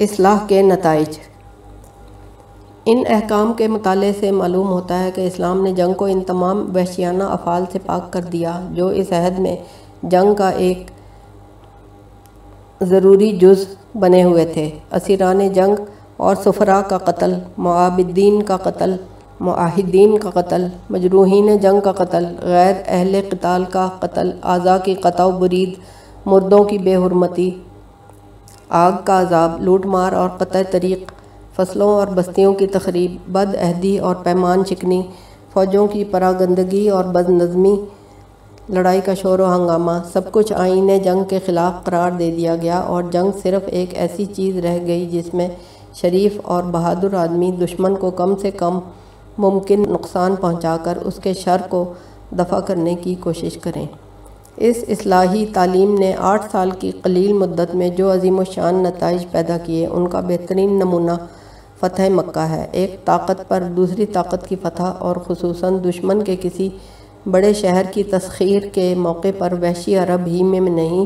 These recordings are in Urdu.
اصلاح کے نتائج۔ ان احکام کے مطالعے سے معلوم ہوتا ہے کہ اسلام نے جنگ کو ان تمام وحشیانہ افعال سے پاک کر دیا، جو اس عہد میں جنگ کا ایک ضروری جز بنے ہوئے تھے۔ اسیران جنگ اور سفرا کا قتل، معابدین کا قتل، معاہدین کا قتل، مجروحین جنگ کا قتل، غیر اہل قتال کا قتل، اعضاء کی قطع و برید، مردوں کی بے حرمتی آگ کا عذاب، لوٹ مار اور قطع طریق، فصلوں اور بستیوں کی تخریب، بد عہدی اور پیمان چکنی، فوجوں کی پراگندگی اور بد نظمی، لڑائی کا شور و ہنگامہ، سب کچھ آئین جنگ کے خلاف قرار دے دیا گیا اور جنگ صرف ایک ایسی چیز رہ گئی جس میں شریف اور بہادر آدمی دشمن کو کم سے کم ممکن نقصان پہنچا کر اس کے شر کو دفع کرنے کی کوشش کریں۔ اس اصلاحی تعلیم نے آٹھ سال کی قلیل مدت میں جو عظیم و شان نتائج پیدا کیے، ان کا بہترین نمونہ فتح مکہ ہے۔ ایک طاقت پر دوسری طاقت کی فتح اور خصوصاً دشمن کے کسی بڑے شہر کی تسخیر کے موقع پر وحشی عرب ہی میں نہیں،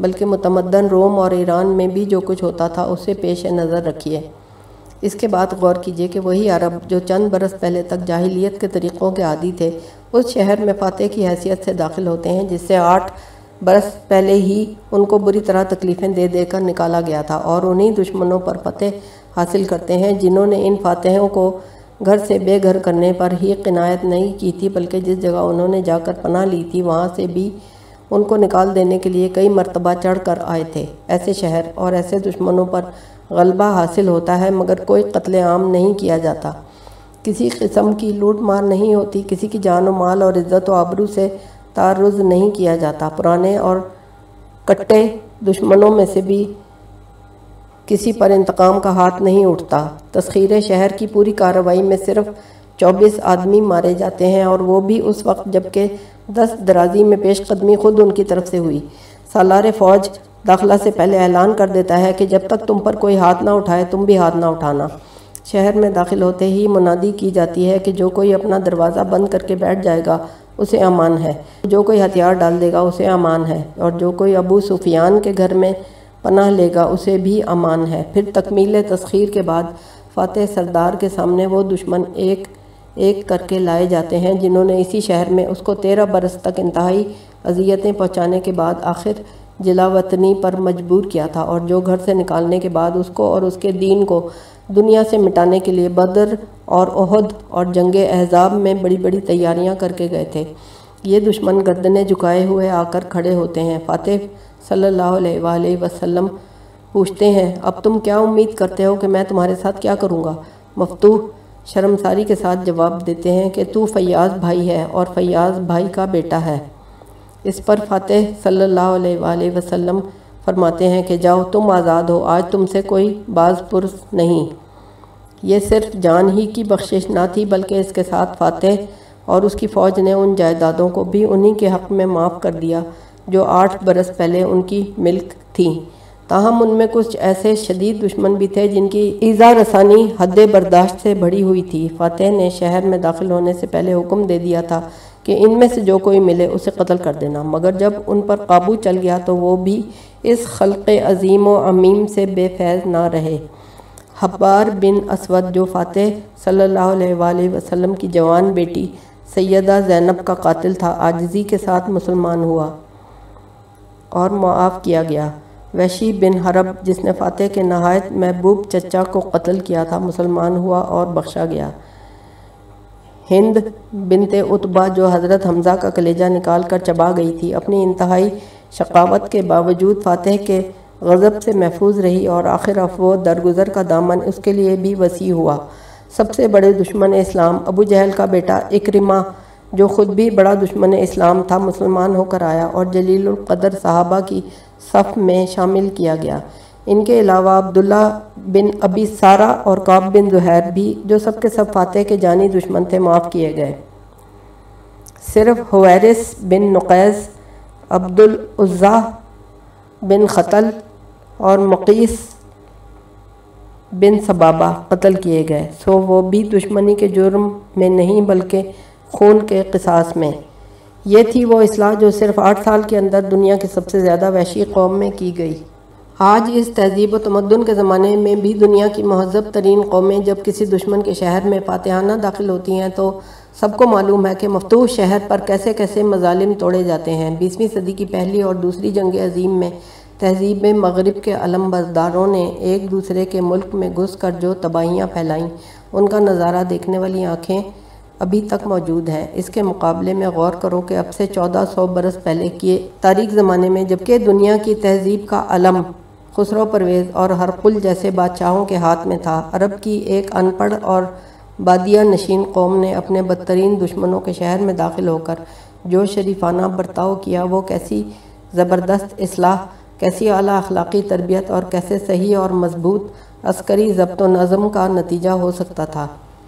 بلکہ متمدن روم اور ایران میں بھی جو کچھ ہوتا تھا، اسے پیش نظر رکھیے۔ اس کے بعد غور کیجیے کہ وہی عرب جو چند برس پہلے تک جاہلیت کے طریقوں کے عادی تھے، اس شہر میں فاتح کی حیثیت سے داخل ہوتے ہیں، جس سے آٹھ برس پہلے ہی ان کو بری طرح تکلیفیں دے دے کر نکالا گیا تھا اور انہی دشمنوں پر فتح حاصل کرتے ہیں، جنہوں نے ان فاتحوں کو گھر سے بے گھر کرنے پر ہی قنایت نہیں کی تھی، بلکہ جس جگہ انہوں نے جا کر پناہ لی تھی، وہاں سے بھی ان کو نکال دینے کے لیے کئی مرتبہ چڑھ کر آئے تھے۔ ایسے شہر اور ایسے دشمنوں پر غلبہ حاصل ہوتا ہے، مگر کوئی قتل عام نہیں کیا جاتا۔ کسی قسم کی لوٹ مار نہیں ہوتی، کسی کی جان و مال اور عزت و عبرو سے تعرض نہیں کیا جاتا۔ پرانے اور کٹے دشمنوں میں سے بھی کسی پر انتقام کا ہاتھ نہیں اٹھتا۔ تسخیر شہر کی پوری کارروائی میں صرف چوبیس آدمی مارے جاتے ہیں اور وہ بھی اس وقت جبکہ دس درازی میں پیش قدمی خود ان کی طرف سے ہوئی۔ سالار فوج داخلہ سے پہلے اعلان کر دیتا ہے کہ جب تک تم پر کوئی ہاتھ نہ اٹھائے تم بھی ہاتھ نہ اٹھانا۔ شہر میں داخل ہوتے ہی منادی کی جاتی ہے کہ جو کوئی اپنا دروازہ بند کر کے بیٹھ جائے گا، اسے امان ہے۔ جو کوئی ہتھیار ڈال دے گا، اسے امان ہے۔ اور جو کوئی ابو سفیان کے گھر میں پناہ لے گا، اسے بھی امان ہے۔ پھر تکمیل تسخیر کے بعد فاتح سردار کے سامنے وہ دشمن ایک ایک کر کے لائے جاتے ہیں، جنہوں نے اسی شہر میں اس کو تیرہ برس تک انتہائی اذیتیں پہنچانے کے بعد آخر جلا وطنی پر مجبور کیا تھا اور جو گھر سے نکالنے کے بعد اس کو اور اس کے دین کو دنیا سے مٹانے کے لیے بدر اور عہد اور جنگ احزاب میں بڑی بڑی تیاریاں کر کے گئے تھے۔ یہ دشمن گردنے جھکائے ہوئے آ کر کھڑے ہوتے ہیں۔ فاتح صلی اللہ علیہ وآلہ وسلم پوچھتے ہیں، اب تم کیا امید کرتے ہو کہ میں تمہارے ساتھ کیا کروں گا؟ مفتوح شرمساری کے ساتھ جواب دیتے ہیں کہ تو فیاض بھائی ہے اور فیاض بھائی کا بیٹا ہے۔ اس پر فاتح صلی اللہ علیہ وآلہ وسلم فرماتے ہیں کہ جاؤ، تم آزاد ہو۔ آج تم سے کوئی باز پرس نہیں۔ یہ صرف جان ہی کی بخشش نہ تھی، بلکہ اس کے ساتھ فاتح اور اس کی فوج نے ان جائیدادوں کو بھی انہی کے حق میں معاف کر دیا جو آٹھ برس پہلے ان کی ملک تھیں تاہم، ان میں کچھ ایسے شدید دشمن بھی تھے جن کی ایزا رسانی حد برداشت سے بڑھی ہوئی تھی۔ فاتح نے شہر میں داخل ہونے سے پہلے حکم دے دیا تھا کہ ان میں سے جو کوئی ملے اسے قتل کر دینا۔ مگر جب ان پر قابو چل گیا تو وہ بھی اس خلق عظیم و عمیم سے بے فیض نہ رہے۔ حبار بن اسود جو فاتح صلی اللہ علیہ وآلہ وسلم کی جوان بیٹی سیدہ زینب کا قاتل تھا آجزی کے ساتھ مسلمان ہوا اور معاف کیا گیا۔ ویشی بن حرب، جس نے فاتح کے نہایت محبوب چچا کو قتل کیا تھا، مسلمان ہوا اور بخشا گیا۔ ہند بنت اتبا جو حضرت حمزہ کا کلیجہ نکال کر چبا گئی تھی، اپنی انتہائی شقاوت کے باوجود فاتح کے غضب سے محفوظ رہی اور آخر افو درگزر کا دامن اس کے لیے بھی وسیع ہوا۔ سب سے بڑے دشمن اسلام، ابو جہل کا بیٹا اکرمہ، جو خود بھی بڑا دشمن اسلام تھا، مسلمان ہو کر آیا اور جلیل القدر صحابہ کی صف میں شامل کیا گیا۔ ان کے علاوہ عبداللہ بن ابی سارا اور قاب بن زہیر بھی جو سب کے سب فاتح کے جانی دشمن تھے، معاف کیے گئے۔ صرف حویرس بن نقیز عبدالعضا بن خطل اور مقیس بن سبابہ قتل کیے گئے۔ سو وہ بھی دشمنی کے جرم میں نہیں، بلکہ خون کے قصاص میں۔ یہ تھی وہ اصلاح جو صرف آٹھ سال کے اندر دنیا کی سب سے زیادہ وحشی قوم میں کی گئی۔ آج اس تہذیب و تمدن کے زمانے میں بھی دنیا کی مہذب ترین قومیں جب کسی دشمن کے شہر میں فاتحانہ داخل ہوتی ہیں تو سب کو معلوم ہے کہ مفتوح شہر پر کیسے کیسے مظالم توڑے جاتے ہیں۔ بیسویں صدی کی پہلی اور دوسری جنگ عظیم میں تہذیب مغرب کے علم برداروں نے ایک دوسرے کے ملک میں گھس کر جو تباہیاں پھیلائیں، ان کا نظارہ دیکھنے والی آنکھیں ابھی تک موجود ہیں۔ اس کے مقابلے میں غور کرو کہ اب سے چودہ سو برس پہلے کیے تاریخ زمانے میں جبکہ دنیا کی تہذیب کا علم خسرو پرویز اور ہرقل جیسے بادشاہوں کے ہاتھ میں تھا۔ عرب کی ایک ان پڑھ اور بادیہ نشین قوم نے اپنے بدترین دشمنوں کے شہر میں داخل ہو کر جو شریفانہ برتاؤ کیا، وہ کیسی زبردست اصلاح، کیسی اعلیٰ اخلاقی تربیت اور کیسے صحیح اور مضبوط عسکری ضبط و نظم کا نتیجہ ہو سکتا تھا۔